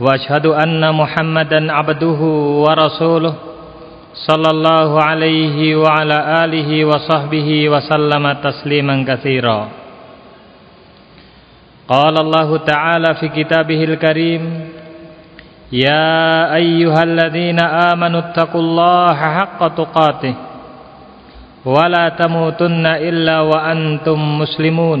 وأشهد أن محمدا عبده ورسوله صلى الله عليه وعلى آله وصحبه وسلم تسليما كثيرا. قال الله تعالى في كتابه الكريم يا أيها الذين آمنوا اتقوا الله حق تقاته ولا تموتن إلا وأنتم مسلمون.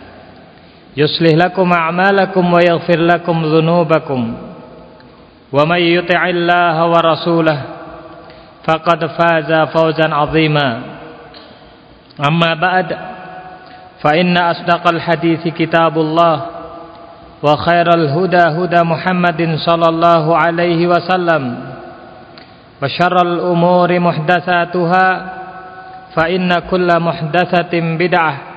يصلح لكم أعمالكم ويغفر لكم ذنوبكم. ومن يطع الله ورسوله فقد فاز فوزا عظيما. أما بعد فإن أصدق الحديث كتاب الله وخير الهدى هدى محمد صلى الله عليه وسلم. وشر الأمور محدثاتها فإن كل محدثة بدعة.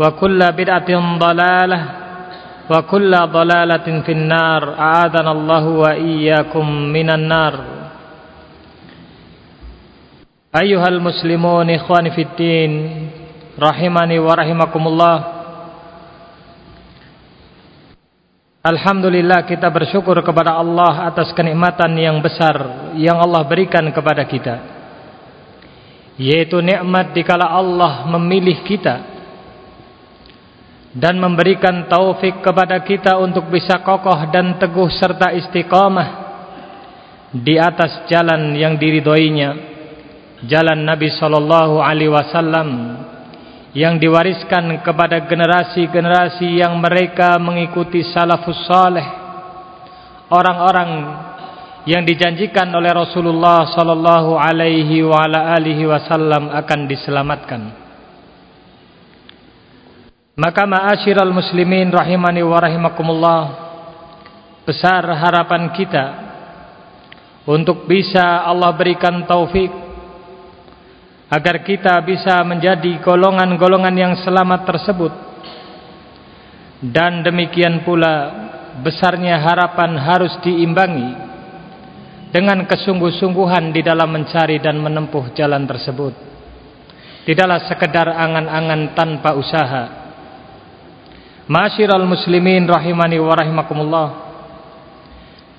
وكل بدعة ضلالة وكل ضلالة في النار أعاذنا الله وإياكم من النار أيها المسلمون إخواني في الدين rahimani wa rahimakumullah Alhamdulillah kita bersyukur kepada Allah atas kenikmatan yang besar yang Allah berikan kepada kita yaitu nikmat dikala Allah memilih kita dan memberikan taufik kepada kita untuk bisa kokoh dan teguh serta istiqamah di atas jalan yang diridhoinya jalan Nabi sallallahu alaihi wasallam yang diwariskan kepada generasi-generasi yang mereka mengikuti salafus saleh orang-orang yang dijanjikan oleh Rasulullah sallallahu alaihi wa ala alihi wasallam akan diselamatkan maka ma'asyiral muslimin rahimani wa rahimakumullah besar harapan kita untuk bisa Allah berikan taufik agar kita bisa menjadi golongan-golongan yang selamat tersebut. Dan demikian pula besarnya harapan harus diimbangi dengan kesungguh-sungguhan di dalam mencari dan menempuh jalan tersebut. Tidaklah sekedar angan-angan tanpa usaha Masyiral muslimin rahimani wa rahimakumullah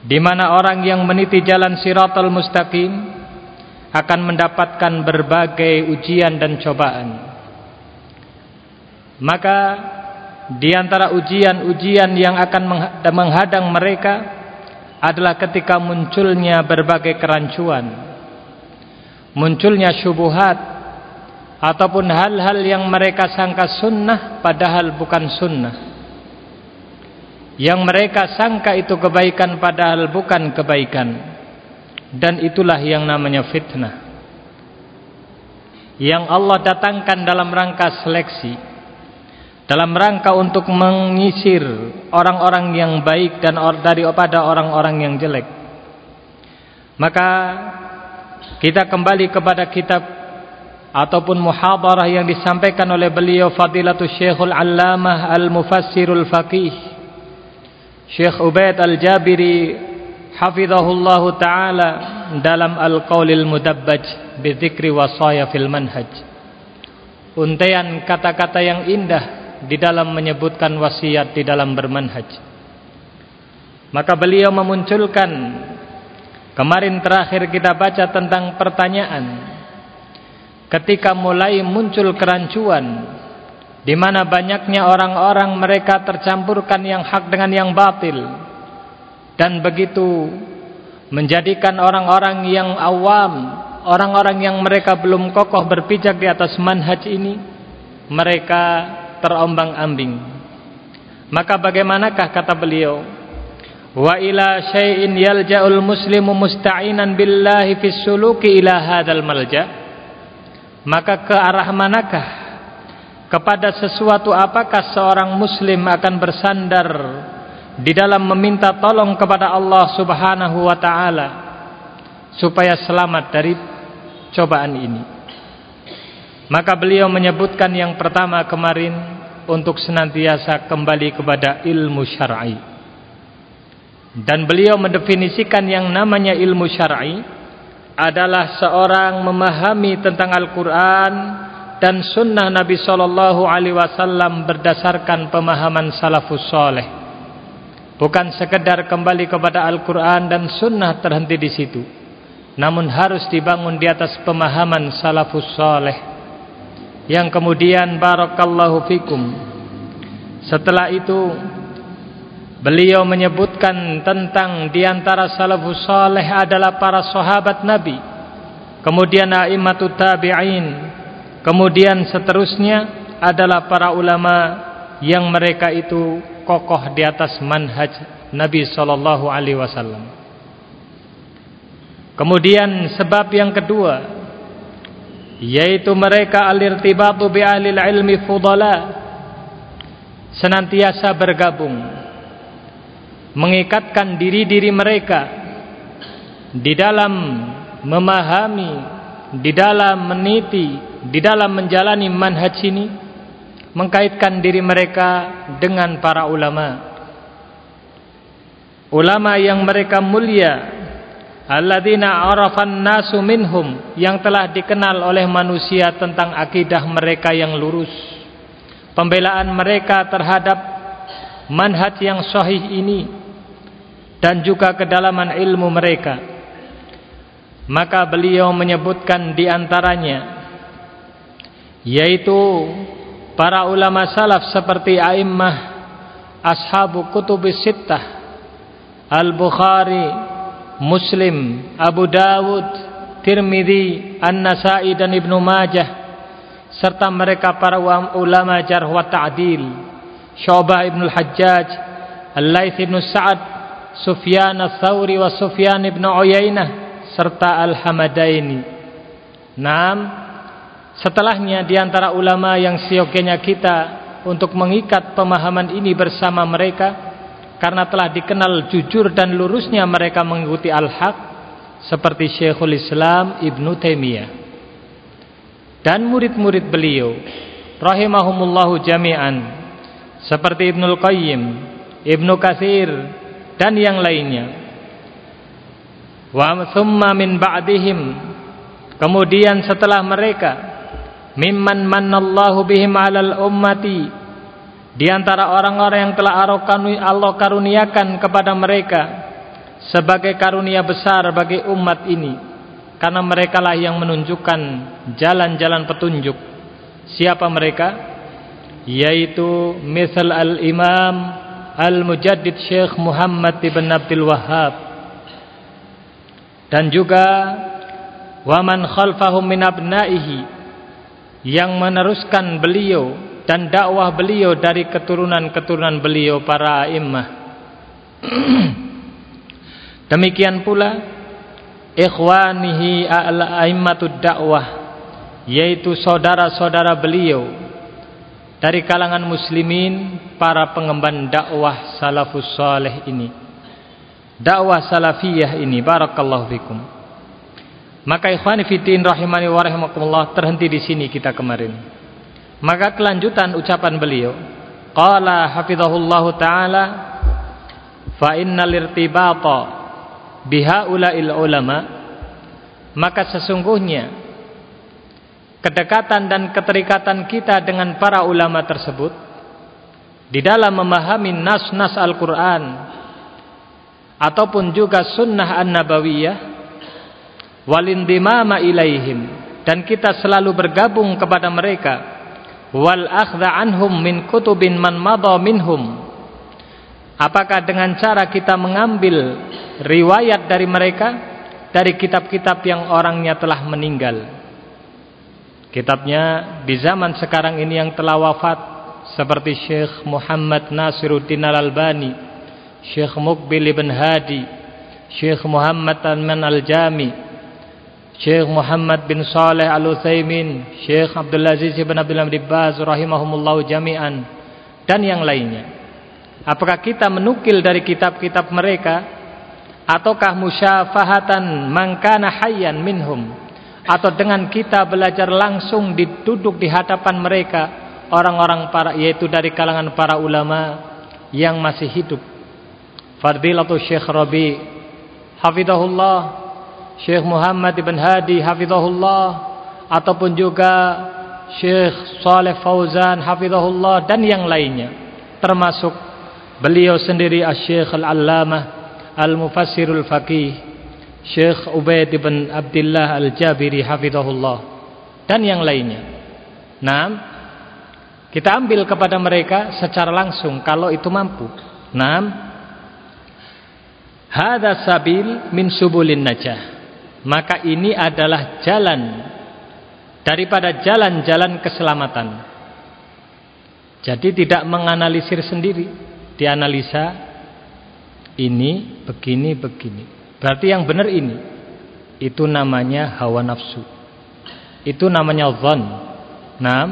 di mana orang yang meniti jalan siratal mustaqim akan mendapatkan berbagai ujian dan cobaan. Maka di antara ujian-ujian yang akan menghadang mereka adalah ketika munculnya berbagai kerancuan, munculnya syubhat ataupun hal-hal yang mereka sangka sunnah padahal bukan sunnah. Yang mereka sangka itu kebaikan padahal bukan kebaikan. Dan itulah yang namanya fitnah. Yang Allah datangkan dalam rangka seleksi. Dalam rangka untuk mengisir orang-orang yang baik dan daripada orang-orang yang jelek. Maka kita kembali kepada kitab ataupun muhadarah yang disampaikan oleh beliau Fadilatul Syekhul Allamah Al-Mufassirul Faqih Syekh Ubaid Al-Jabiri hafizahullahu taala dalam al-qaulil mudabbaj bi dzikri wasaya fil manhaj. Untaian kata-kata yang indah di dalam menyebutkan wasiat di dalam bermanhaj. Maka beliau memunculkan kemarin terakhir kita baca tentang pertanyaan ketika mulai muncul kerancuan di mana banyaknya orang-orang mereka tercampurkan yang hak dengan yang batil dan begitu menjadikan orang-orang yang awam, orang-orang yang mereka belum kokoh berpijak di atas manhaj ini, mereka terombang-ambing. Maka bagaimanakah kata beliau? Wa ila syai'in yalja'ul muslimu musta'inan billahi fis suluki ila hadzal malja. Maka ke arah manakah? Kepada sesuatu apakah seorang muslim akan bersandar di dalam meminta tolong kepada Allah Subhanahu wa taala supaya selamat dari cobaan ini. Maka beliau menyebutkan yang pertama kemarin untuk senantiasa kembali kepada ilmu syar'i. Dan beliau mendefinisikan yang namanya ilmu syar'i adalah seorang memahami tentang Al-Qur'an dan sunnah Nabi sallallahu alaihi wasallam berdasarkan pemahaman salafus saleh Bukan sekedar kembali kepada Al-Quran dan Sunnah terhenti di situ. Namun harus dibangun di atas pemahaman salafus saleh. Yang kemudian barakallahu fikum. Setelah itu beliau menyebutkan tentang di antara salafus saleh adalah para sahabat Nabi. Kemudian a'immatut tabi'in. Kemudian seterusnya adalah para ulama yang mereka itu kokoh di atas manhaj Nabi sallallahu alaihi wasallam. Kemudian sebab yang kedua yaitu mereka al-irtibatu bi ahli ilmi fudala senantiasa bergabung mengikatkan diri-diri mereka di dalam memahami di dalam meniti di dalam menjalani manhaj ini mengkaitkan diri mereka dengan para ulama. Ulama yang mereka mulia alladzina arafan nasu minhum yang telah dikenal oleh manusia tentang akidah mereka yang lurus. Pembelaan mereka terhadap manhaj yang sahih ini dan juga kedalaman ilmu mereka. Maka beliau menyebutkan di antaranya yaitu para ulama salaf seperti a'immah ashabu kutubis sittah Al-Bukhari, Muslim, Abu Dawud, Tirmidzi, An-Nasai dan Ibnu Majah serta mereka para ulama jarh wa ta'dil Syu'bah Ibnu Al-Hajjaj Al-Laits Ibnu Sa'ad Sufyan Ats-Tsauri wa Sufyan Ibnu Uyainah serta Al-Hamadaini. Naam Setelahnya di antara ulama yang siokianya kita untuk mengikat pemahaman ini bersama mereka karena telah dikenal jujur dan lurusnya mereka mengikuti al-haq seperti Syekhul Islam Ibnu Taimiyah dan murid-murid beliau rahimahumullahu jami'an seperti Ibnu Qayyim, Ibnu Katsir dan yang lainnya. Wa thumma min ba'dihim. Kemudian setelah mereka mimman mannallahu bihim 'alal ummati. Di antara orang-orang yang telah Allah karuniakan kepada mereka sebagai karunia besar bagi umat ini. Karena mereka lah yang menunjukkan jalan-jalan petunjuk. Siapa mereka? Yaitu misal al-imam al-mujaddid Syekh Muhammad ibn Abdul Wahhab dan juga waman khalfahum min abnaihi yang meneruskan beliau dan dakwah beliau dari keturunan-keturunan beliau para imam. Demikian pula ikhwanihi al-aimmatud dakwah yaitu saudara-saudara beliau dari kalangan muslimin para pengemban dakwah salafus saleh ini. Dakwah salafiyah ini barakallahu fikum. Maka ikhwani fitin rahimani wa rahimakumullah terhenti di sini kita kemarin. Maka kelanjutan ucapan beliau, qala hafizahullahu taala fa innal irtibata bihaula'il ulama maka sesungguhnya kedekatan dan keterikatan kita dengan para ulama tersebut di dalam memahami nas-nas Al-Qur'an ataupun juga sunnah an-nabawiyah walindimama ilaihim dan kita selalu bergabung kepada mereka wal anhum min kutubin man madha minhum Apakah dengan cara kita mengambil riwayat dari mereka dari kitab-kitab yang orangnya telah meninggal? Kitabnya di zaman sekarang ini yang telah wafat seperti Syekh Muhammad Nasiruddin Al-Albani, Syekh Mukbil ibn Hadi, Syekh Muhammad Al-Man Al-Jami, Syekh Muhammad bin Saleh Al-Utsaimin, Syekh Abdul Aziz bin Abdul Hamid Baz rahimahumullah jami'an dan yang lainnya. Apakah kita menukil dari kitab-kitab mereka ataukah musyafahatan mangkana hayyan minhum atau dengan kita belajar langsung diduduk di hadapan mereka orang-orang para yaitu dari kalangan para ulama yang masih hidup. Fadilatul Syekh Rabi hafizahullah, Syekh Muhammad ibn Hadi hafizahullah ataupun juga Syekh Saleh Fauzan hafizahullah dan yang lainnya termasuk Beliau sendiri Asy-Syaikh Al-Allamah Al-Mufassirul Faqih Syekh Ubaid bin Abdullah Al-Jabiri hafizahullah dan yang lainnya. Nah, kita ambil kepada mereka secara langsung kalau itu mampu. Nah, hada sabil min subulin najah. Maka ini adalah jalan daripada jalan-jalan keselamatan. Jadi tidak menganalisir sendiri dianalisa ini begini begini berarti yang benar ini itu namanya hawa nafsu. Itu namanya zon nah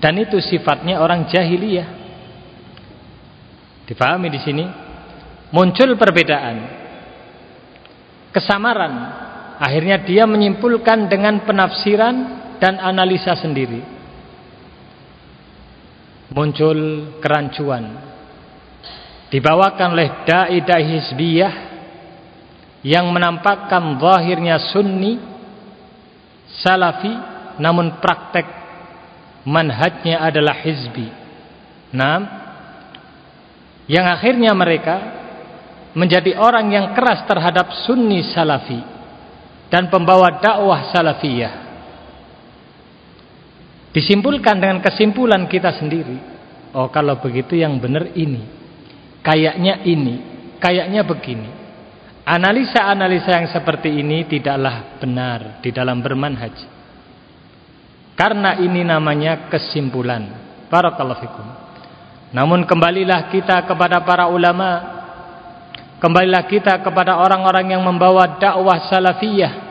dan itu sifatnya orang jahiliyah. Dipahami di sini? Muncul perbedaan. Kesamaran. Akhirnya dia menyimpulkan dengan penafsiran dan analisa sendiri. Muncul kerancuan. Dibawakan oleh dai-dai hizbiyah yang menampakkan zahirnya sunni salafi namun praktek manhajnya adalah hizbi nah yang akhirnya mereka menjadi orang yang keras terhadap sunni salafi dan pembawa dakwah salafiyah Disimpulkan dengan kesimpulan kita sendiri. Oh kalau begitu yang benar ini. Kayaknya ini. Kayaknya begini. Analisa-analisa yang seperti ini tidaklah benar di dalam bermanhaj. Karena ini namanya kesimpulan. Barakallahu fikum. Namun kembalilah kita kepada para ulama. Kembalilah kita kepada orang-orang yang membawa dakwah salafiyah.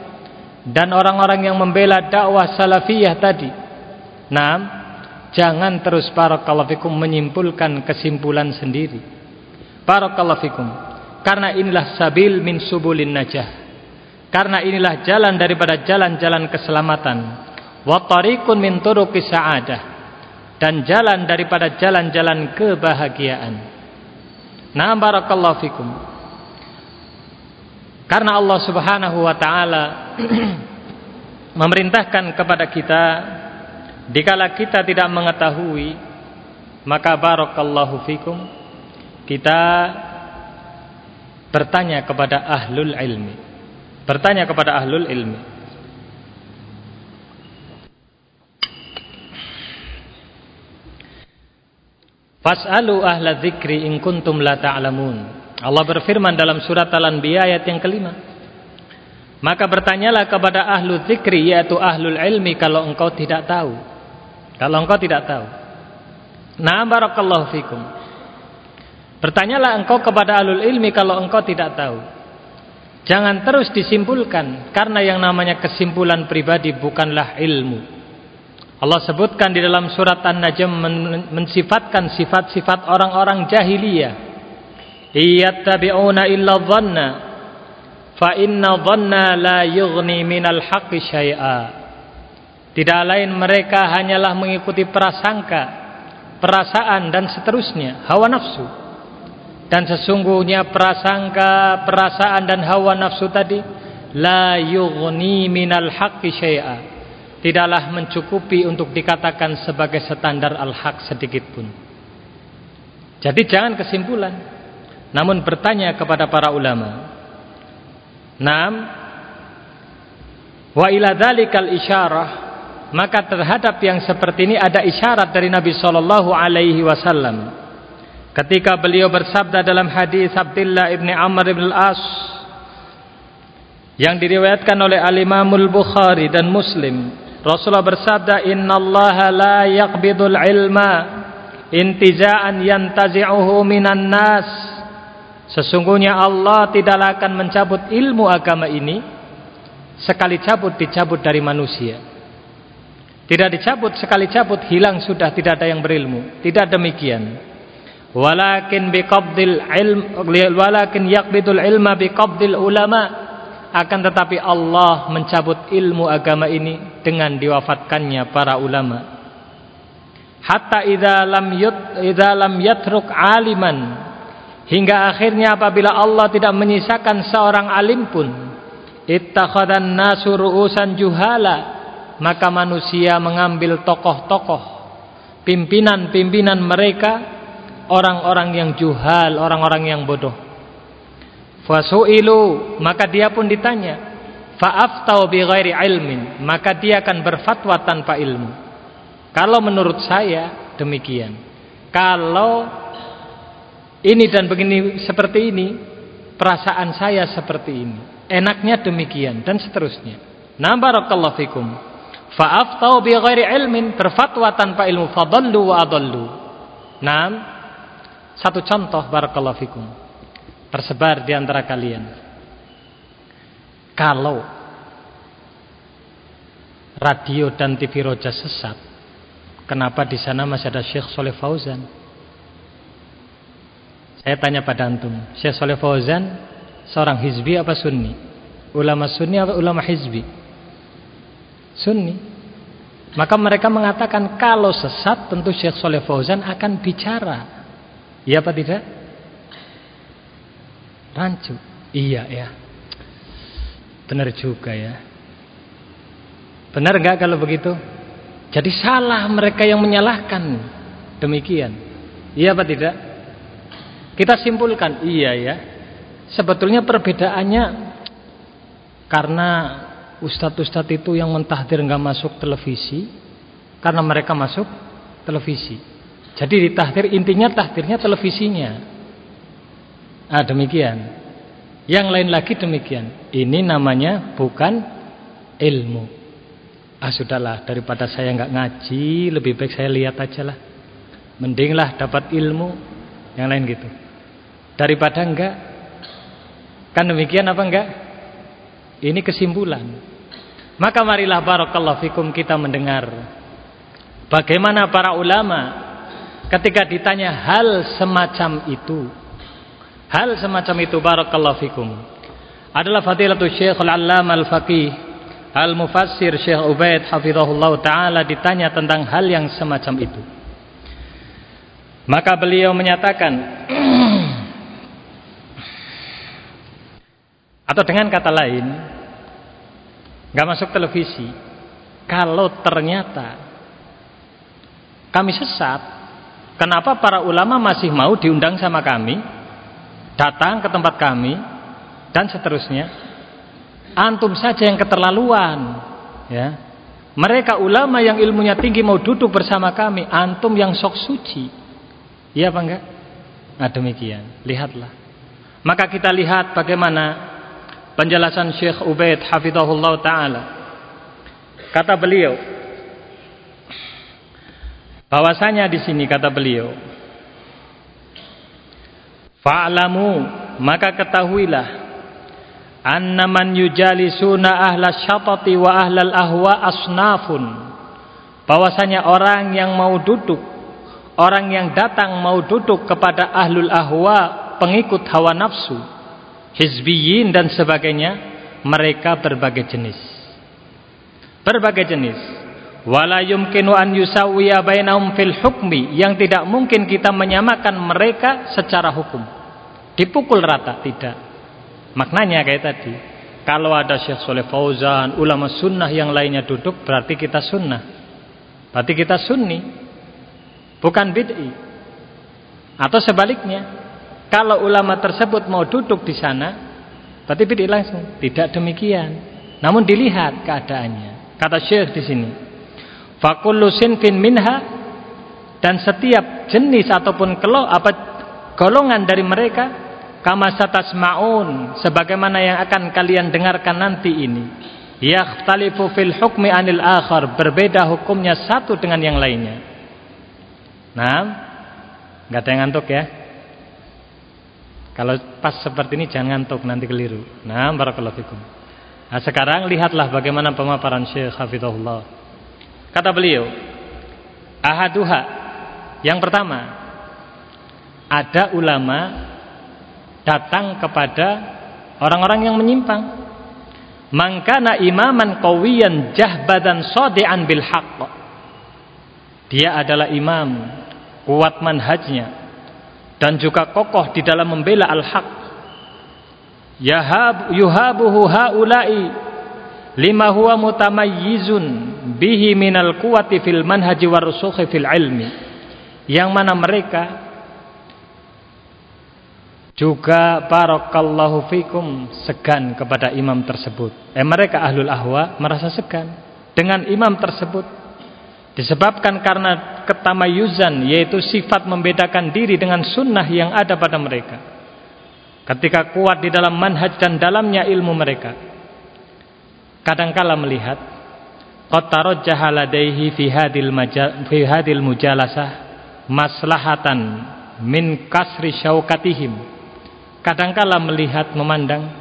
Dan orang-orang yang membela dakwah salafiyah tadi Nah, jangan terus barakallahu fikum menyimpulkan kesimpulan sendiri. Barakallahu fikum. Karena inilah sabil min subulin najah. Karena inilah jalan daripada jalan-jalan keselamatan. Wa tariqun min turuqis sa'adah. Dan jalan daripada jalan-jalan kebahagiaan. Nah, barakallahu fikum. Karena Allah Subhanahu wa taala memerintahkan kepada kita Dikala kita tidak mengetahui Maka barakallahu fikum Kita Bertanya kepada ahlul ilmi. Bertanya kepada ahlul ilmi. Fas'alu ahla dzikri in kuntum la ta'lamun. Allah berfirman dalam surat Al-Anbiya ayat yang kelima. Maka bertanyalah kepada ahlu zikri yaitu ahlul ilmi kalau engkau tidak tahu. Kalau engkau tidak tahu. Nah barakallahu fikum. Bertanyalah engkau kepada alul ilmi kalau engkau tidak tahu. Jangan terus disimpulkan karena yang namanya kesimpulan pribadi bukanlah ilmu. Allah sebutkan di dalam surat An-Najm mensifatkan sifat-sifat orang-orang jahiliyah. Iyattabi'una illa dhanna fa inna dhanna la yughni minal haqqi syai'a. Tidak lain mereka hanyalah mengikuti prasangka, perasaan dan seterusnya, hawa nafsu. Dan sesungguhnya prasangka, perasaan dan hawa nafsu tadi la yughni minal haqqi syai'a. Tidaklah mencukupi untuk dikatakan sebagai standar al-haq sedikit pun. Jadi jangan kesimpulan, namun bertanya kepada para ulama. Naam wa ila dzalikal isyarah maka terhadap yang seperti ini ada isyarat dari Nabi Shallallahu Alaihi Wasallam ketika beliau bersabda dalam hadis Abdullah ibni Amr ibn al-As yang diriwayatkan oleh Al-Imamul Bukhari dan Muslim Rasulullah bersabda innallaha la yaqbidul ilma intiza'an yantazi'uhu minan nas sesungguhnya Allah tidaklah akan mencabut ilmu agama ini sekali cabut dicabut dari manusia tidak dicabut sekali cabut hilang sudah tidak ada yang berilmu. Tidak demikian. Walakin biqabdil ilm walakin yaqbidul ilma biqabdil ulama akan tetapi Allah mencabut ilmu agama ini dengan diwafatkannya para ulama. Hatta idza lam yut idza lam yatruk aliman hingga akhirnya apabila Allah tidak menyisakan seorang alim pun ittakhadhan nasu ru'usan juhala maka manusia mengambil tokoh-tokoh pimpinan-pimpinan mereka orang-orang yang juhal, orang-orang yang bodoh. Fasu'ilu, maka dia pun ditanya. Fa'aftau bi ghairi ilmin, maka dia akan berfatwa tanpa ilmu. Kalau menurut saya demikian. Kalau ini dan begini seperti ini, perasaan saya seperti ini. Enaknya demikian dan seterusnya. Nah barakallahu fikum. Fa'aftau bi ghairi ilmin, berfatwa tanpa ilmu, fadallu wa adallu. Naam. Satu contoh barakallahu fikum. Tersebar di antara kalian. Kalau radio dan TV Roja sesat, kenapa di sana masih ada Syekh Soleh Fauzan? Saya tanya pada antum, Syekh Soleh Fauzan seorang hizbi apa sunni? Ulama sunni apa ulama hizbi? Sunni. Maka mereka mengatakan kalau sesat tentu Syekh Soleh Fauzan akan bicara. Iya apa tidak? Rancu. Iya ya. Benar juga ya. Benar enggak kalau begitu? Jadi salah mereka yang menyalahkan. Demikian. Iya apa tidak? Kita simpulkan, iya ya. Sebetulnya perbedaannya karena ustadz-ustadz itu yang mentahdir nggak masuk televisi karena mereka masuk televisi. Jadi ditahdir intinya tahdirnya televisinya. Ah demikian. Yang lain lagi demikian. Ini namanya bukan ilmu. Ah sudahlah daripada saya nggak ngaji lebih baik saya lihat aja lah. Mendinglah dapat ilmu yang lain gitu. Daripada enggak. Kan demikian apa enggak? Ini kesimpulan. Maka marilah barakallahu fikum kita mendengar bagaimana para ulama ketika ditanya hal semacam itu. Hal semacam itu barakallahu fikum adalah fadilatul Syekh Al-Allamah Al-Faqih Al-Mufassir Syekh Ubaid hafizahullah taala ditanya tentang hal yang semacam itu. Maka beliau menyatakan Atau dengan kata lain, nggak masuk televisi. Kalau ternyata kami sesat, kenapa para ulama masih mau diundang sama kami, datang ke tempat kami, dan seterusnya? Antum saja yang keterlaluan, ya. Mereka ulama yang ilmunya tinggi mau duduk bersama kami, antum yang sok suci. Iya apa enggak? Nah demikian, lihatlah. Maka kita lihat bagaimana penjelasan Syekh Ubaid hafizahullah taala. Kata beliau bahwasanya di sini kata beliau Fa'lamu maka ketahuilah anna man yujalisuna ahla syatati wa ahlal ahwa asnafun. Bahwasanya orang yang mau duduk orang yang datang mau duduk kepada ahlul ahwa pengikut hawa nafsu hizbiyin dan sebagainya mereka berbagai jenis. Berbagai jenis wala yumkinu an yusawwiya bainahum fil hukmi yang tidak mungkin kita menyamakan mereka secara hukum dipukul rata tidak maknanya kayak tadi kalau ada Syekh Soleh Fauzan ulama sunnah yang lainnya duduk berarti kita sunnah berarti kita sunni bukan bid'i atau sebaliknya kalau ulama tersebut mau duduk di sana, berarti bid'ah langsung. Tidak demikian. Namun dilihat keadaannya. Kata Syekh di sini, fakullu sinfin minha. Dan setiap jenis ataupun kelo apa golongan dari mereka kama satasmaun sebagaimana yang akan kalian dengarkan nanti ini. Yakhtalifu fil hukmi anil akhar berbeda hukumnya satu dengan yang lainnya. Nah nggak ada yang ngantuk ya? Kalau pas seperti ini jangan ngantuk nanti keliru. Nah barakallahu fikum. Nah sekarang lihatlah bagaimana pemaparan Syekh Hafizahullah kata beliau ahaduha yang pertama ada ulama datang kepada orang-orang yang menyimpang. Mangkana imaman qawiyan jahbadan sadian bil haqq. Dia adalah imam kuat manhajnya dan juga kokoh di dalam membela al-haq. Yahab yuhabuhu haula'i lima huwa mutamayyizun bihi minal quwati fil manhaji warusukhi fil ilmi. Yang mana mereka juga barakallahu fikum segan kepada imam tersebut. Eh mereka ahlul ahwa merasa segan dengan imam tersebut disebabkan karena ketamayuzan yaitu sifat membedakan diri dengan sunnah yang ada pada mereka. Ketika kuat di dalam manhaj dan dalamnya ilmu mereka. Kadangkala melihat qad tarajjaha ladaihi fi hadil fi hadil mujalasah maslahatan min kasri syaukatihim kadangkala melihat memandang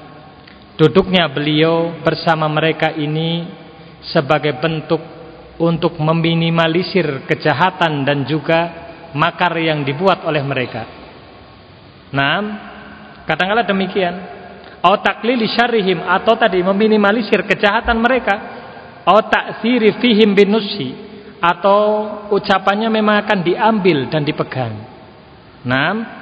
duduknya beliau bersama mereka ini sebagai bentuk untuk meminimalisir kejahatan dan juga makar yang dibuat oleh mereka. Nah, kadangkala demikian. Au taklili syarrihim atau tadi meminimalisir kejahatan mereka. Au ta'thiri fihim binusi atau ucapannya memang akan diambil dan dipegang. Nah,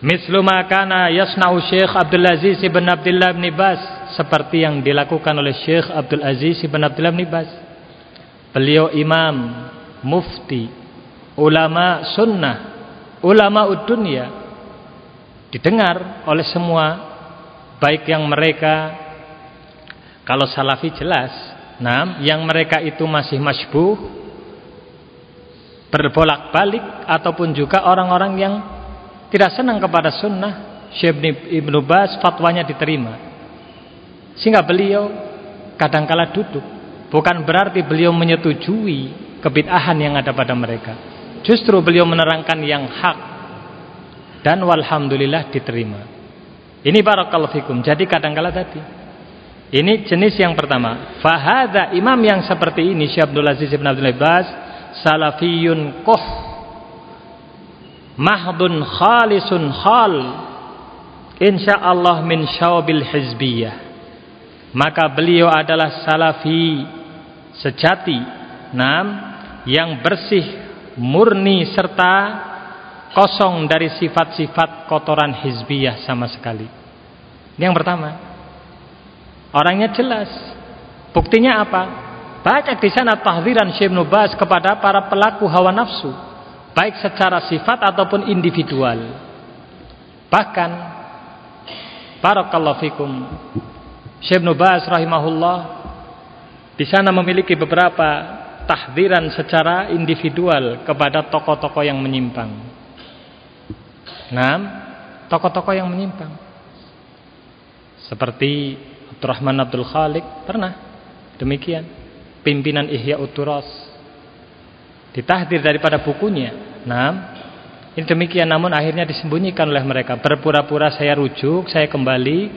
Mislu makana yasna'u Syekh Abdul Aziz ibn Abdullah ibn Bas. Seperti yang dilakukan oleh Syekh Abdul Aziz ibn Abdullah ibn Bas. Beliau imam, mufti, ulama sunnah, ulama dunia didengar oleh semua baik yang mereka. Kalau salafi jelas, nah yang mereka itu masih masbuh berbolak-balik ataupun juga orang-orang yang tidak senang kepada sunnah Syekh Ibn Bas fatwanya diterima. Sehingga beliau kadangkala duduk. Bukan berarti beliau menyetujui kebid'ahan yang ada pada mereka. Justru beliau menerangkan yang hak dan walhamdulillah diterima. Ini barakallahu fikum. Jadi kadangkala tadi ini jenis yang pertama. Fahada imam yang seperti ini Syekh Abdul Aziz Ibn Abdul Bas salafiyun koh mahdun khalisun khal insyaallah min syaubil hizbiyah. Maka beliau adalah salafi sejati nam yang bersih murni serta kosong dari sifat-sifat kotoran hizbiyah sama sekali. Ini yang pertama orangnya jelas buktinya apa banyak di sana tahziran Syekh Nubas kepada para pelaku hawa nafsu baik secara sifat ataupun individual. Bahkan barakallahu fikum Syekh Nubas rahimahullah di sana memiliki beberapa tahdiran secara individual kepada tokoh-tokoh yang menyimpang. Nah, tokoh-tokoh yang menyimpang. Seperti Abdurrahman Abdul Khalik pernah demikian. Pimpinan Ihya Uturas ditahdir daripada bukunya. Nah, ini demikian namun akhirnya disembunyikan oleh mereka. Berpura-pura saya rujuk, saya kembali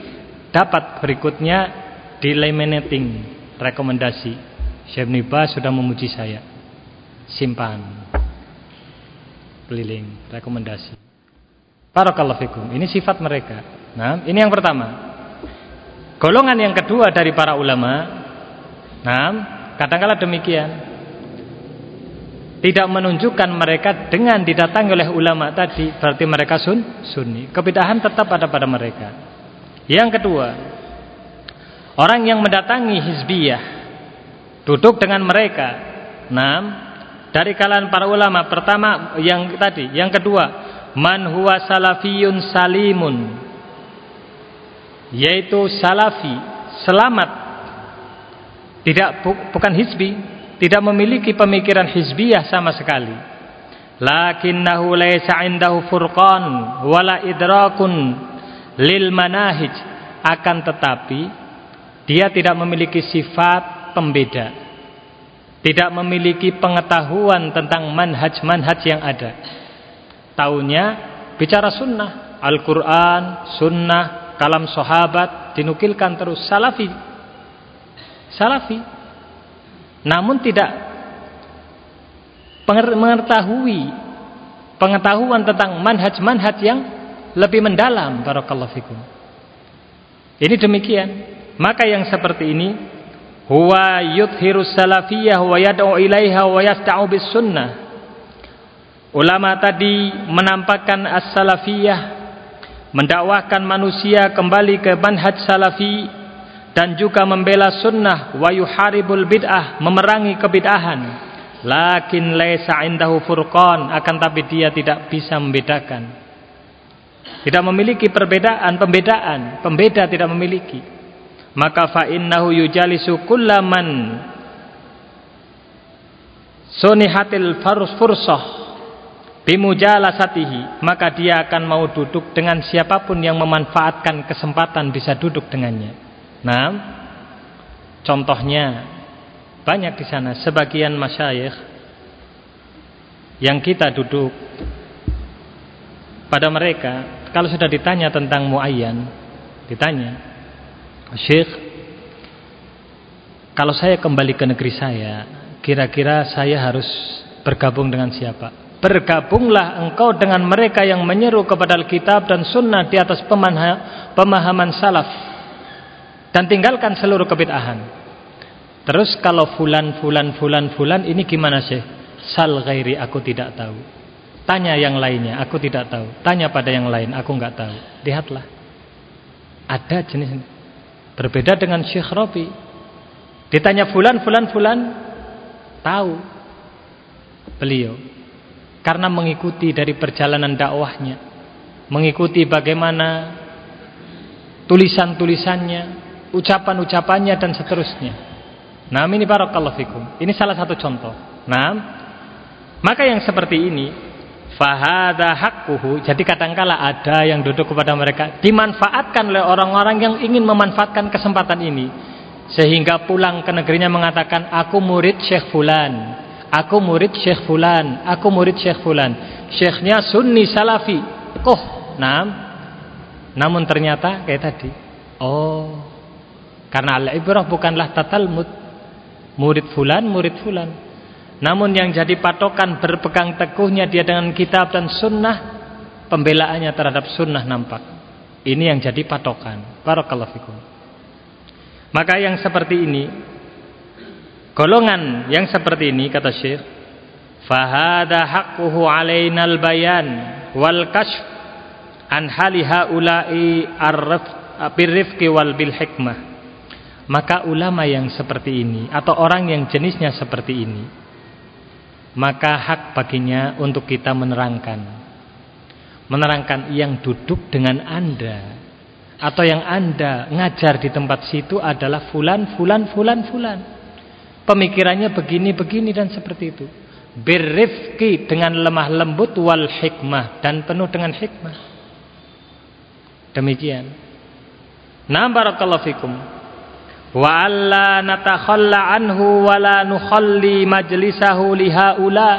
dapat berikutnya di laminating rekomendasi. Syekh Niba sudah memuji saya. Simpan. Keliling rekomendasi. Barakallahu fikum. Ini sifat mereka. Nah, ini yang pertama. Golongan yang kedua dari para ulama. Nah, kadang-kala demikian. Tidak menunjukkan mereka dengan didatangi oleh ulama tadi berarti mereka sun sunni. Kebidahan tetap ada pada mereka. Yang kedua orang yang mendatangi hizbiyah duduk dengan mereka enam dari kalangan para ulama pertama yang tadi yang kedua man salimun yaitu salafi selamat. Tidak bukan hizbi tidak memiliki pemikiran hizbiyah sama sekali. lakinnahu laysa 'indahu furqan wala idrakun lil manahij. Akan tetapi dia tidak memiliki sifat pembeda. Tidak memiliki pengetahuan tentang manhaj-manhaj yang ada. Taunya bicara sunnah. Al-Quran, sunnah, kalam sahabat dinukilkan terus salafi salafi namun tidak mengetahui pengetahuan tentang manhaj-manhaj yang lebih mendalam barakallahu fikum. Ini demikian. Maka yang seperti ini huwa yudhiru salafiyah wa yad'u ilaiha wa yasta'u bis sunnah. Ulama tadi menampakkan as-salafiyah mendakwahkan manusia kembali ke manhaj salafi dan juga membela sunnah wa yuharibul bid'ah memerangi kebid'ahan. Lakin laisa indahu furqan akan tapi dia tidak bisa membedakan. Tidak memiliki perbedaan pembedaan. Pembeda tidak memiliki. Maka fa innahu yujalisu kullaman sunihatil farus fursah bimujalasatihi maka dia akan mau duduk dengan siapa pun yang memanfaatkan kesempatan bisa duduk dengannya nah contohnya banyak di sana sebagian masyayikh yang kita duduk pada mereka kalau sudah ditanya tentang muayyan, ditanya, "Syekh, kalau saya kembali ke negeri saya, kira-kira saya harus bergabung dengan siapa?" Bergabunglah engkau dengan mereka yang menyeru kepada Alkitab dan Sunnah di atas pemahaman salaf dan tinggalkan seluruh kebid'ahan. Terus kalau fulan fulan fulan fulan ini gimana sih? Sal ghairi aku tidak tahu. Tanya yang lainnya, aku tidak tahu. Tanya pada yang lain, aku enggak tahu. Lihatlah. Ada jenis ini. Berbeda dengan Syekh Rabi. Ditanya fulan fulan fulan tahu beliau karena mengikuti dari perjalanan dakwahnya, mengikuti bagaimana tulisan-tulisannya, ucapan-ucapannya dan seterusnya. Nah ini barakallahu fikum. Ini salah satu contoh. Nah, maka yang seperti ini fahada hakkuhu. Jadi kadangkala ada yang duduk kepada mereka dimanfaatkan oleh orang-orang yang ingin memanfaatkan kesempatan ini sehingga pulang ke negerinya mengatakan aku murid Syekh fulan. Aku murid Syekh fulan, aku murid Syekh fulan. Syekhnya Sunni Salafi. Koh, nah. Namun ternyata kayak tadi. Oh, karena al-ibrah bukanlah tatalmud murid fulan, murid fulan. Namun yang jadi patokan berpegang teguhnya dia dengan kitab dan sunnah, pembelaannya terhadap sunnah nampak. Ini yang jadi patokan. Barakallahu fikum. Maka yang seperti ini, golongan yang seperti ini kata Syekh, fahada haqquhu alainal bayan wal kashf an hali haula'i ar-rifqi wal bil hikmah. Maka ulama yang seperti ini atau orang yang jenisnya seperti ini maka hak baginya untuk kita menerangkan. Menerangkan yang duduk dengan anda atau yang anda ngajar di tempat situ adalah fulan fulan fulan fulan pemikirannya begini begini dan seperti itu. Birrifqi dengan lemah lembut wal hikmah dan penuh dengan hikmah. Demikian. Nah barakallahu fikum. Wa alla natakhalla anhu wa la nukhalli majlisahu lihaula.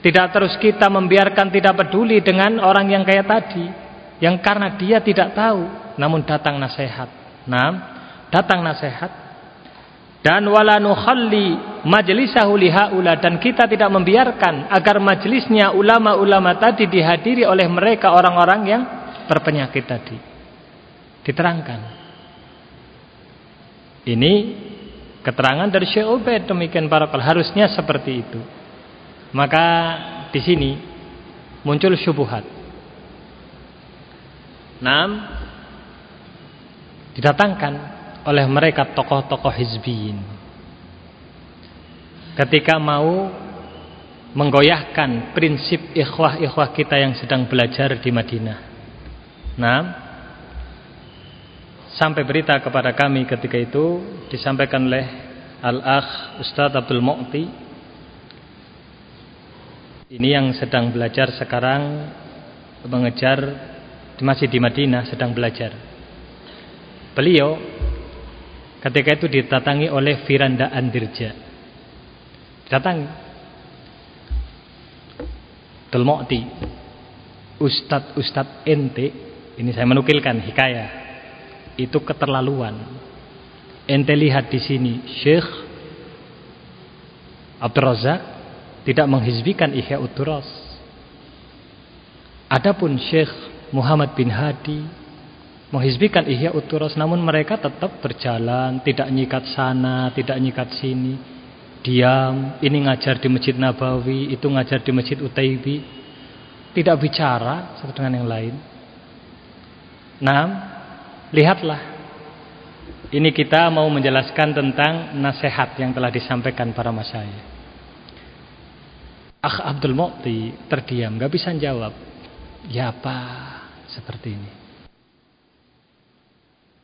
Tidak terus kita membiarkan tidak peduli dengan orang yang kayak tadi yang karena dia tidak tahu namun datang nasihat. Nah datang nasihat dan wala nukhalli majlisahu lihaula. Dan kita tidak membiarkan agar majelisnya ulama-ulama tadi dihadiri oleh mereka orang-orang yang berpenyakit tadi. Diterangkan. Ini keterangan dari Syekh Ubaid demikian para harusnya seperti itu. Maka di sini muncul syubhat. Nam didatangkan oleh mereka tokoh-tokoh hizbiyin. Ketika mau menggoyahkan prinsip ikhwah-ikhwah kita yang sedang belajar di Madinah. Nah, sampai berita kepada kami ketika itu disampaikan oleh Al-Akh Ustaz Abdul Mu'ti Ini yang sedang belajar sekarang mengejar masih di Madinah sedang belajar. Beliau ketika itu ditatangi oleh Firanda Andirja. Datang Delmokti. Ustadz-ustadz ente Ini saya menukilkan hikayah. Itu keterlaluan. Ente lihat di sini Syekh Abdul Razak Tidak menghizbikan Ihya Uturas Adapun Syekh Muhammad bin Hadi menghizbikan Ihya Uturas namun mereka tetap berjalan, tidak nyikat sana, tidak nyikat sini. Diam, ini ngajar di Masjid Nabawi, itu ngajar di Masjid Utaibi. Tidak bicara satu dengan yang lain. Nah, lihatlah. Ini kita mau menjelaskan tentang nasihat yang telah disampaikan para masyayikh. Ah Abdul Mu'ti terdiam, gak bisa jawab. Ya apa seperti ini.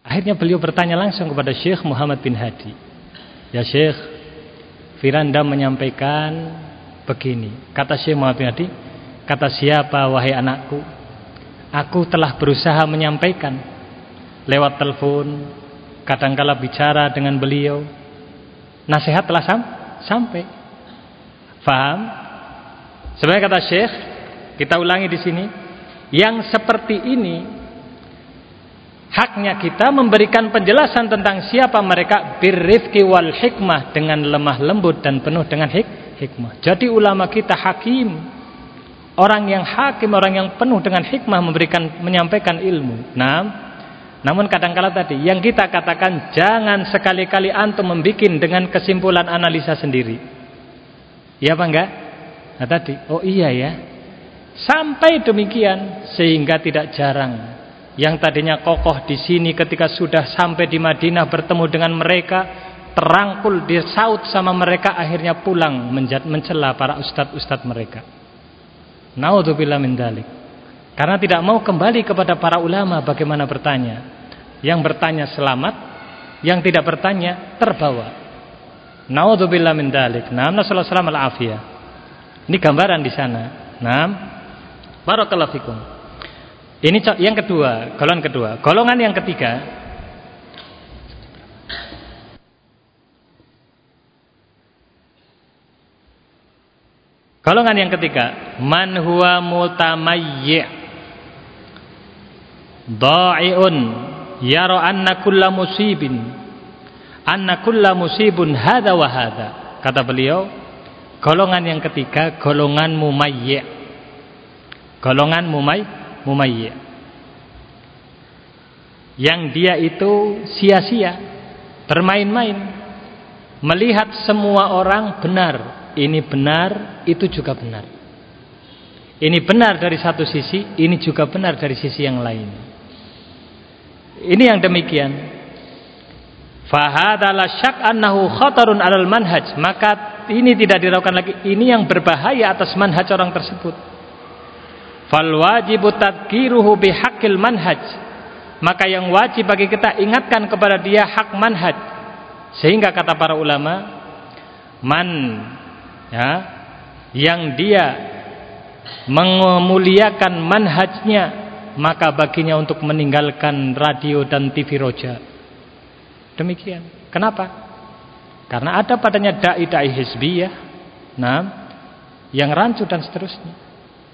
Akhirnya beliau bertanya langsung kepada Syekh Muhammad bin Hadi. Ya Syekh, Firanda menyampaikan begini. Kata Syekh Muhammad bin Hadi, kata siapa wahai anakku? Aku telah berusaha menyampaikan lewat telepon, kadangkala bicara dengan beliau. Nasihat telah sam sampai. Faham? Sebenarnya kata Syekh, kita ulangi di sini yang seperti ini haknya kita memberikan penjelasan tentang siapa mereka birrifki wal hikmah dengan lemah lembut dan penuh dengan hik hikmah. Jadi ulama kita hakim, orang yang hakim, orang yang penuh dengan hikmah memberikan menyampaikan ilmu. Nah, namun kadang-kala tadi yang kita katakan jangan sekali-kali antum membuat dengan kesimpulan analisa sendiri. Iya apa enggak? Nah tadi, oh iya ya. Sampai demikian sehingga tidak jarang yang tadinya kokoh di sini ketika sudah sampai di Madinah bertemu dengan mereka terangkul disaut sama mereka akhirnya pulang mencela para ustadz-ustadz mereka. Naudzubillah min dalik. Karena tidak mau kembali kepada para ulama bagaimana bertanya. Yang bertanya selamat, yang tidak bertanya terbawa. Naudzubillah min dalik. Nah, Nasallallahu alaihi Ini gambaran di sana. Nah, Barakallahu fikum. Ini yang kedua, golongan kedua. Golongan yang ketiga. Golongan yang ketiga, man huwa mutamayyi' dha'iun yara anna kulla musibin. Anna kulla musibun hadha wa hadha. Kata beliau, golongan yang ketiga golongan mumayyi' golongan mumay mumayyi. Yang dia itu sia-sia bermain-main melihat semua orang benar. Ini benar itu juga benar. Ini benar dari satu sisi ini juga benar dari sisi yang lain. Ini yang demikian. Fahadala syak annahu khatarun alal manhaj. Maka ini tidak diragukan lagi. Ini yang berbahaya atas manhaj orang tersebut fal wajibu tadkiruhu bihaqqil manhaj. Maka yang wajib bagi kita ingatkan kepada dia hak manhaj. Sehingga kata para ulama man ya yang dia memuliakan manhajnya maka baginya untuk meninggalkan radio dan TV roja. Demikian. Kenapa? Karena ada padanya dai-dai hizbiyah nah yang rancu dan seterusnya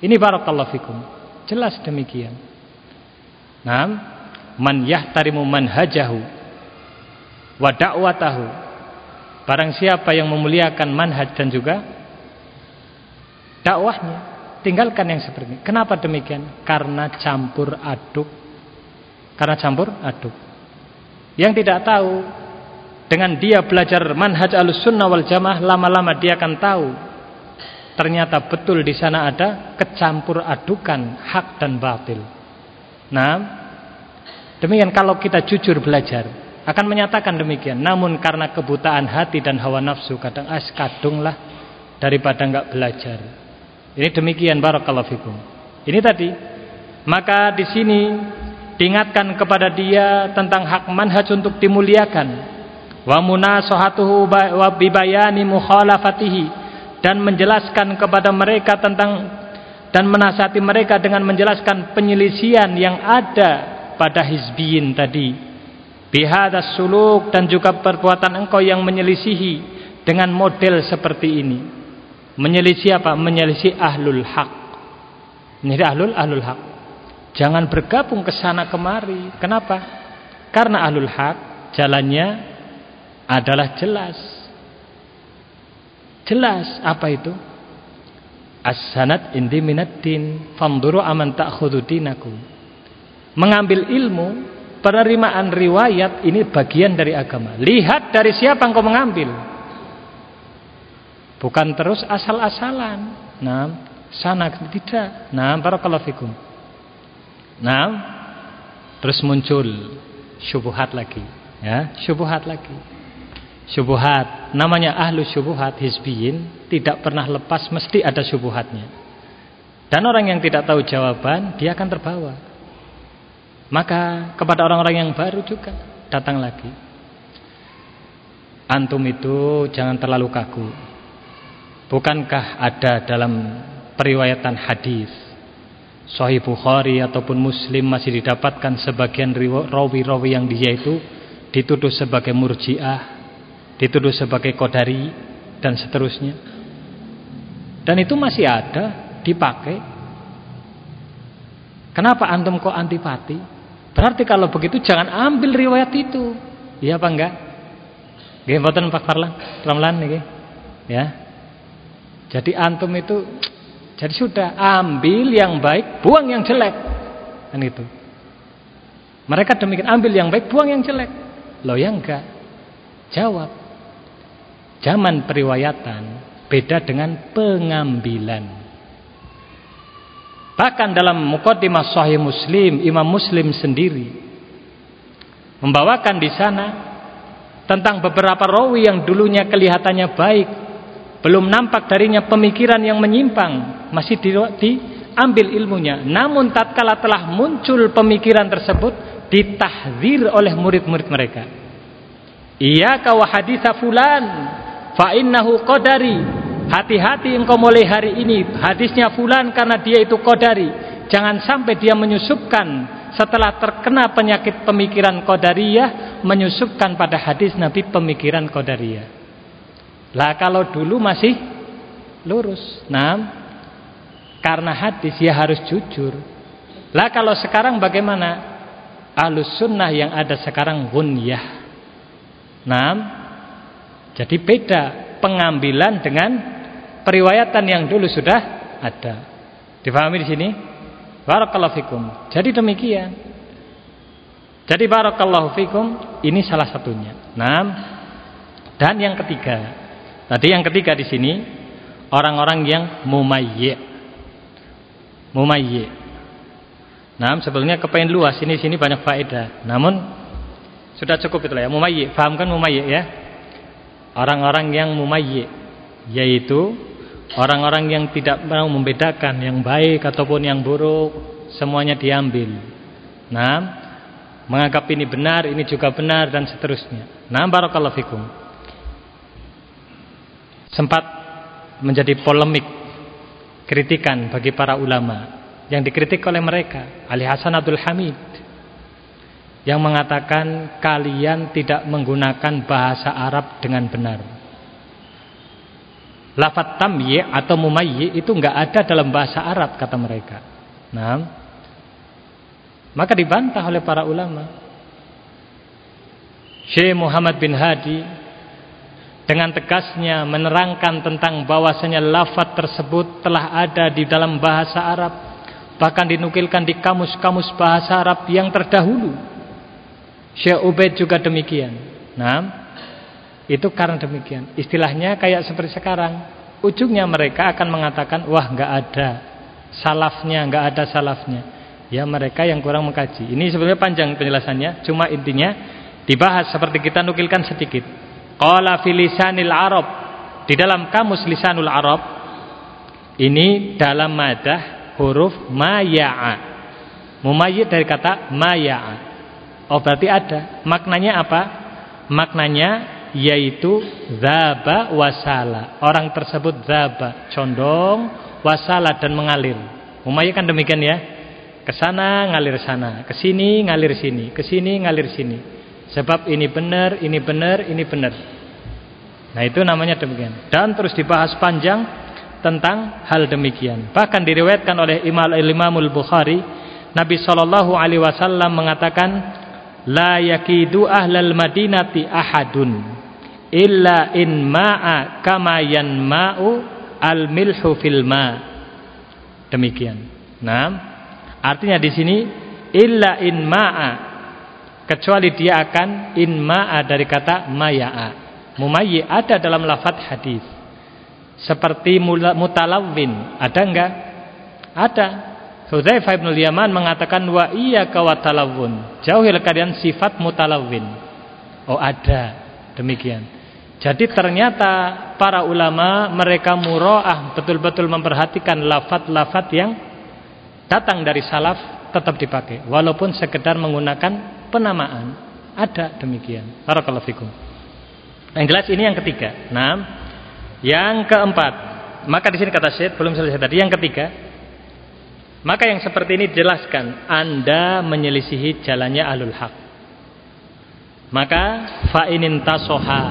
ini barakallahu fikum. Jelas demikian. Naam, man yahtarimu manhajahu wa da'watahu. Barang siapa yang memuliakan manhaj dan juga dakwahnya, tinggalkan yang seperti ini. Kenapa demikian? Karena campur aduk. Karena campur aduk. Yang tidak tahu dengan dia belajar manhaj al-sunnah wal jamaah lama-lama dia akan tahu ternyata betul di sana ada kecampur adukan hak dan batil. Nah, demikian kalau kita jujur belajar akan menyatakan demikian. Namun karena kebutaan hati dan hawa nafsu kadang as kadunglah daripada enggak belajar. Ini demikian barakallahu fikum. Ini tadi. Maka di sini diingatkan kepada dia tentang hak manhaj untuk dimuliakan. Wa munasahatuhu wa bibayani mukhalafatihi dan menjelaskan kepada mereka tentang dan menasihati mereka dengan menjelaskan penyelisian yang ada pada hizbiyin tadi. Bihadas suluk dan juga perbuatan engkau yang menyelisihi dengan model seperti ini. Menyelisih apa? menyelisih ahlul haq. Menyelisih ahlul ahlul haq. Jangan bergabung ke sana kemari. Kenapa? karena ahlul haq jalannya adalah jelas Jelas apa itu? As-sanad indi minad din fanduru aman ta'khudhu dinakum. Mengambil ilmu, penerimaan riwayat ini bagian dari agama. Lihat dari siapa engkau mengambil. Bukan terus asal-asalan. Nah, sana tidak. Nah, barakallahu fikum. Nah, terus muncul syubhat lagi, ya, syubhat lagi syubuhat. Namanya ahlu syubuhat hizbiyin tidak pernah lepas mesti ada syubuhatnya. Dan orang yang tidak tahu jawaban dia akan terbawa. Maka kepada orang-orang yang baru juga datang lagi. Antum itu jangan terlalu kaku. Bukankah ada dalam periwayatan hadis? Sahih Bukhari ataupun Muslim masih didapatkan sebagian rawi-rawi yang dia itu dituduh sebagai murjiah dituduh sebagai kodari dan seterusnya. Dan itu masih ada dipakai. Kenapa antum kok antipati? Berarti kalau begitu jangan ambil riwayat itu. Iya apa enggak? Nggih Pak Farlan pelan-pelan niki ya. Jadi antum itu jadi sudah ambil yang baik buang yang jelek. Kan itu mereka demikian ambil yang baik buang yang jelek. Lo ya enggak? Jawab Zaman periwayatan beda dengan pengambilan. Bahkan dalam Muqaddimah Sahih Muslim, Imam Muslim sendiri membawakan di sana tentang beberapa rawi yang dulunya kelihatannya baik, belum nampak darinya pemikiran yang menyimpang, masih di, diambil ilmunya. Namun tatkala telah muncul pemikiran tersebut ditahzir oleh murid-murid mereka. Iya kau haditha fulan fa innahu qadari. Hati-hati engkau mulai hari ini. Hadisnya fulan karena dia itu qadari. Jangan sampai dia menyusupkan. Setelah terkena penyakit pemikiran qadariyah menyusupkan pada hadis Nabi pemikiran qadariyah. Lah kalau dulu masih lurus. Nah karena hadis ya harus jujur. Lah kalau sekarang bagaimana? Alus sunnah yang ada sekarang gunyah nah jadi beda pengambilan dengan periwayatan yang dulu sudah ada. Difahami di sini? Barakallahu fikum. Jadi demikian. Jadi barakallahu fikum ini salah satunya. Nah, dan yang ketiga. Tadi yang ketiga di sini orang-orang yang mumayyi. Mumayyi. Nah, sebetulnya kepengen luas ini sini banyak faedah. Namun sudah cukup itulah ya. Mumayyi, fahamkan mumayyi ya? Orang-orang yang mumayyi yaitu orang-orang yang tidak mau membedakan yang baik ataupun yang buruk semuanya diambil. Nah menganggap ini benar ini juga benar dan seterusnya. Nah barakallahu fikum. Sempat menjadi polemik kritikan bagi para ulama yang dikritik oleh mereka Ali Hasan Abdul Hamid yang mengatakan kalian tidak menggunakan bahasa Arab dengan benar. Lafat tamyi atau mumayyi itu enggak ada dalam bahasa Arab kata mereka. Nah, maka dibantah oleh para ulama. Syekh Muhammad bin Hadi dengan tegasnya menerangkan tentang bahwasanya lafat tersebut telah ada di dalam bahasa Arab bahkan dinukilkan di kamus-kamus bahasa Arab yang terdahulu Syekh Ubaid juga demikian. Nah, itu karena demikian. Istilahnya kayak seperti sekarang. Ujungnya mereka akan mengatakan, wah nggak ada salafnya, nggak ada salafnya. Ya mereka yang kurang mengkaji. Ini sebenarnya panjang penjelasannya. Cuma intinya dibahas seperti kita nukilkan sedikit. Qala filisanil Arab. Di dalam kamus lisanul Arab. Ini dalam madah huruf maya'a. Mumayyid dari kata maya'a. Oh berarti ada. Maknanya apa? Maknanya yaitu zaba wasala. Orang tersebut zaba, condong, wasala dan mengalir. Umayyah kan demikian ya. Ke sana ngalir sana, ke sini ngalir sini, ke sini ngalir sini. Sebab ini benar, ini benar, ini benar. Nah, itu namanya demikian. Dan terus dibahas panjang tentang hal demikian. Bahkan diriwayatkan oleh Imam Imamul Bukhari, Nabi sallallahu alaihi wasallam mengatakan, "La yakidu ahlal madinati ahadun illa in ma'a kama yanma'u al-milhu fil ma." Demikian. Nah, artinya di sini illa in ma'a kecuali dia akan in ma'a dari kata maya'a. Mumayyi ada dalam lafaz hadis seperti mutalawin ada enggak? Ada. Hudzaifah bin Yaman mengatakan wa iya kawatalawun. Jauhilah kalian sifat mutalawin. Oh ada. Demikian. Jadi ternyata para ulama mereka muraah betul-betul memperhatikan lafat-lafat yang datang dari salaf tetap dipakai walaupun sekedar menggunakan penamaan ada demikian. Barakallahu fikum. Yang jelas ini yang ketiga. Nah, yang keempat, maka di sini kata Syed belum selesai tadi. Yang ketiga, maka yang seperti ini jelaskan Anda menyelisihi jalannya alul haq. Maka fa'inin tasoha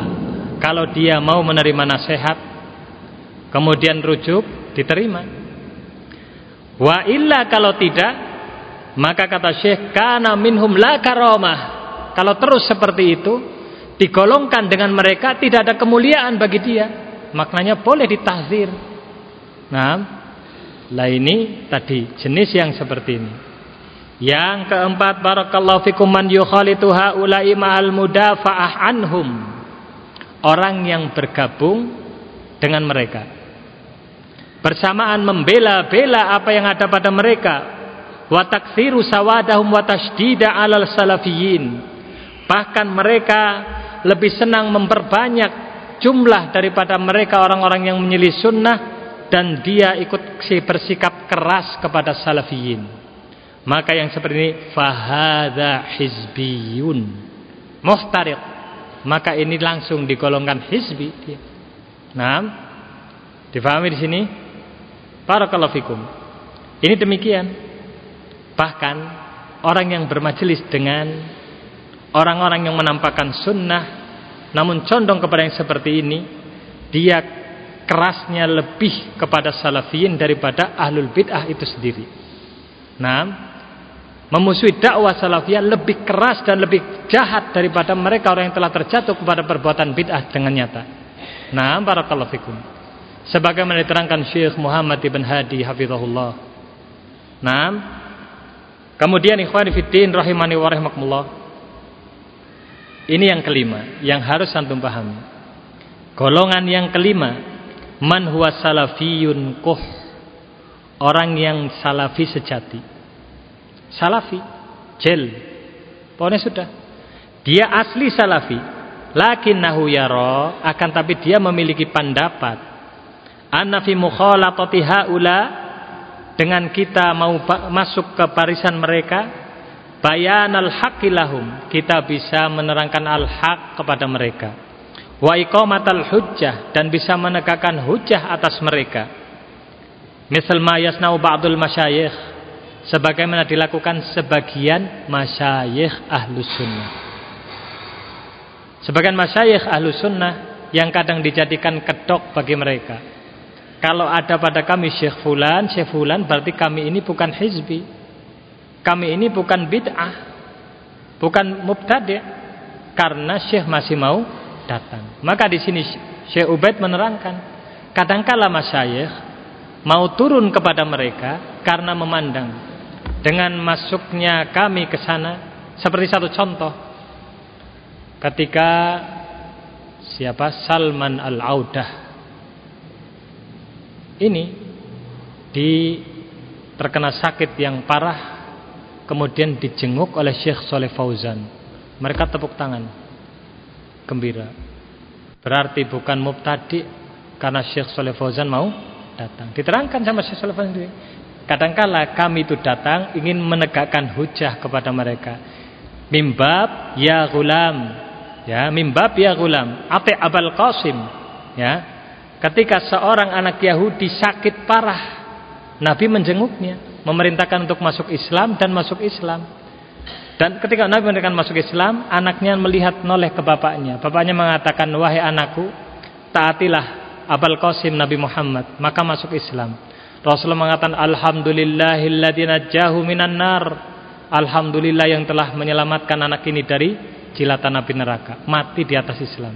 kalau dia mau menerima nasihat kemudian rujuk diterima. Wa illa kalau tidak maka kata Syekh kana minhum la karamah. Kalau terus seperti itu digolongkan dengan mereka tidak ada kemuliaan bagi dia maknanya boleh ditahzir. Nah, lah ini tadi jenis yang seperti ini. Yang keempat barakallahu fikum man yukhalitu haula'i ma'al mudafa'ah anhum. Orang yang bergabung dengan mereka. Bersamaan membela-bela apa yang ada pada mereka. Wa taksiru sawadahum wa tashdida 'alal salafiyin. Bahkan mereka lebih senang memperbanyak jumlah daripada mereka orang-orang yang menyelis sunnah dan dia ikut bersikap keras kepada salafiyin. Maka yang seperti ini fahada hizbiyun. Muhtariq maka ini langsung digolongkan hizbi nah difahami di sini? Barakallahu fikum. Ini demikian. Bahkan orang yang bermajelis dengan orang-orang yang menampakkan sunnah namun condong kepada yang seperti ini dia kerasnya lebih kepada salafiyin daripada ahlul bid'ah itu sendiri. Nah, memusuhi dakwah salafiyah lebih keras dan lebih jahat daripada mereka orang yang telah terjatuh kepada perbuatan bid'ah dengan nyata. Nah, barakallahu fikum. Sebagaimana diterangkan Syekh Muhammad ibn Hadi hafizahullah. Nah, kemudian ikhwan fillah rahimani wa. Ini yang kelima yang harus antum pahami. Golongan yang kelima, man huwa salafiyun kuh. Orang yang salafi sejati. Salafi, jel. Pokoknya sudah. Dia asli salafi. Lakinnahu yara akan tapi dia memiliki pendapat anna fi mukhalatati haula dengan kita mau masuk ke barisan mereka bayan al-haqqi lahum kita bisa menerangkan al-haq kepada mereka wa iqamatal hujjah dan bisa menegakkan hujjah atas mereka. Misal ma yasnau ba'dul masyayikh sebagaimana dilakukan sebagian masyayikh ahlus sunnah. Sebagian masyayikh ahlus sunnah yang kadang dijadikan kedok bagi mereka. Kalau ada pada kami syekh fulan syekh fulan berarti kami ini bukan hizbi. Kami ini bukan bid'ah, bukan mubtadi' karena Syekh masih mau datang. Maka di sini Syekh Ubaid menerangkan, kadangkala masyayikh mau turun kepada mereka karena memandang dengan masuknya kami ke sana seperti satu contoh ketika siapa Salman Al-Audah ini di terkena sakit yang parah kemudian dijenguk oleh Syekh Soleh Fauzan. Mereka tepuk tangan. Gembira. Berarti bukan mubtadi karena Syekh Soleh Fauzan mau datang. Diterangkan sama Syekh Soleh Fauzan Kadangkala kami itu datang ingin menegakkan hujah kepada mereka. Mimbab ya gulam ya mimbab ya gulam ati abal qasim. Ya. Ketika seorang anak Yahudi sakit parah Nabi menjenguknya memerintahkan untuk masuk Islam dan masuk Islam dan ketika Nabi memerintahkan masuk Islam anaknya melihat noleh ke bapaknya. Bapaknya mengatakan wahai anakku taatilah abal qasim Nabi Muhammad. Maka masuk Islam. Rasulullah mengatakan alhamdulillahilladzi najjahu minan nar. Alhamdulillah yang telah menyelamatkan anak ini dari jilatan api neraka, mati di atas Islam.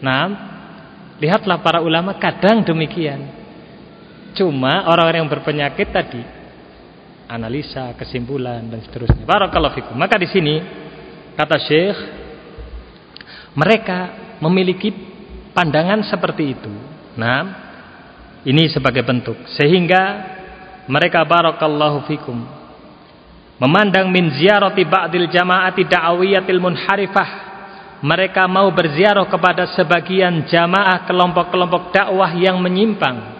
Nah, lihatlah para ulama kadang demikian. Cuma orang-orang yang berpenyakit tadi analisa, kesimpulan dan seterusnya. Barakallahu fikum. Maka di sini kata Syekh mereka memiliki pandangan seperti itu. Nah, ini sebagai bentuk sehingga mereka barakallahu fikum memandang min ziyarati ba'dil jama'ati da'awiyatil munharifah mereka mau berziarah kepada sebagian jamaah kelompok-kelompok dakwah yang menyimpang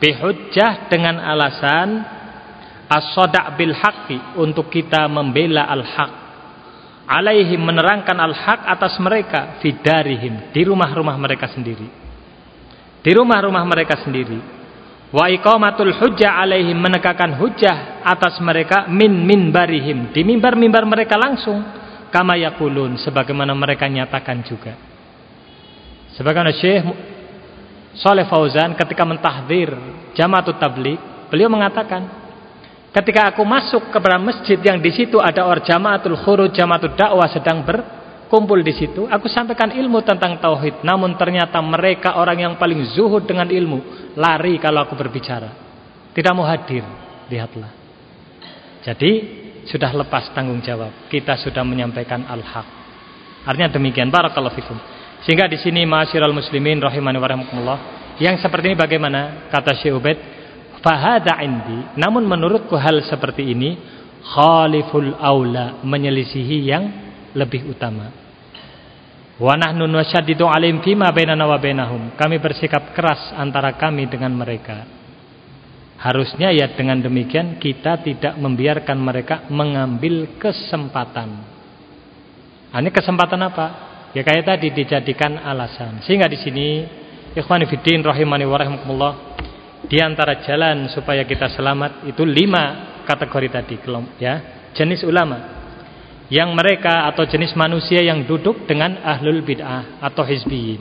bihujjah dengan alasan as-sada' bil haqqi untuk kita membela al-haq. Alaihim menerangkan al-haq atas mereka fidarihim di rumah-rumah mereka sendiri. Di rumah-rumah mereka sendiri. Wa iqamatul hujjah alaihim menegakkan hujjah atas mereka min minbarihim di mimbar-mimbar mereka langsung. Kama yaqulun sebagaimana mereka nyatakan juga. Sebagaimana Syekh Saleh Fauzan ketika mentahdir Jamaatut Tabligh beliau mengatakan ketika aku masuk ke dalam masjid yang di situ ada or Jamaatul Khuruj Jamaatul Dakwah sedang ber kumpul di situ, aku sampaikan ilmu tentang tauhid. Namun ternyata mereka orang yang paling zuhud dengan ilmu, lari kalau aku berbicara. Tidak mau hadir, lihatlah. Jadi sudah lepas tanggung jawab. Kita sudah menyampaikan al-haq. Artinya demikian. Barakallahu fikum. Sehingga di sini ma'asyiral muslimin rahimani wa rahimakumullah, yang seperti ini bagaimana? Kata Syekh "Fahada indi." Namun menurutku hal seperti ini khaliful aula, menyelisihi yang lebih utama. Wa nahnu nusyaddidu alim fima bainana wa bainahum. Kami bersikap keras antara kami dengan mereka. Harusnya ya dengan demikian kita tidak membiarkan mereka mengambil kesempatan. Ah, ini kesempatan apa? Ya kayak tadi dijadikan alasan. Sehingga di sini ikhwan fillah rahimani wa rahimakumullah di antara jalan supaya kita selamat itu lima kategori tadi ya. Jenis ulama yang mereka atau jenis manusia yang duduk dengan ahlul bid'ah atau hizbiyin.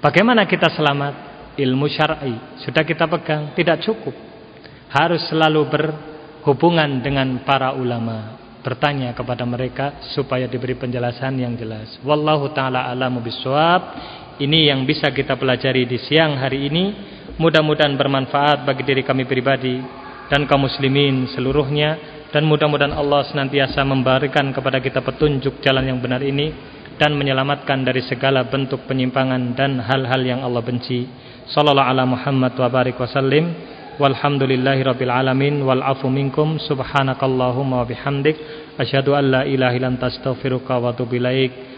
Bagaimana kita selamat? Ilmu syar'i sudah kita pegang, tidak cukup. Harus selalu berhubungan dengan para ulama, bertanya kepada mereka supaya diberi penjelasan yang jelas. Wallahu taala alamu bisawab. Ini yang bisa kita pelajari di siang hari ini. Mudah-mudahan bermanfaat bagi diri kami pribadi dan kaum muslimin seluruhnya dan mudah-mudahan Allah senantiasa memberikan kepada kita petunjuk jalan yang benar ini dan menyelamatkan dari segala bentuk penyimpangan dan hal-hal yang Allah benci. Sallallahu ala Muhammad wa barik wasallim. Walhamdulillahi rabbil alamin wal afu minkum subhanakallahumma wa bihamdik asyhadu an la ilaha illa anta astaghfiruka wa atubu ilaik.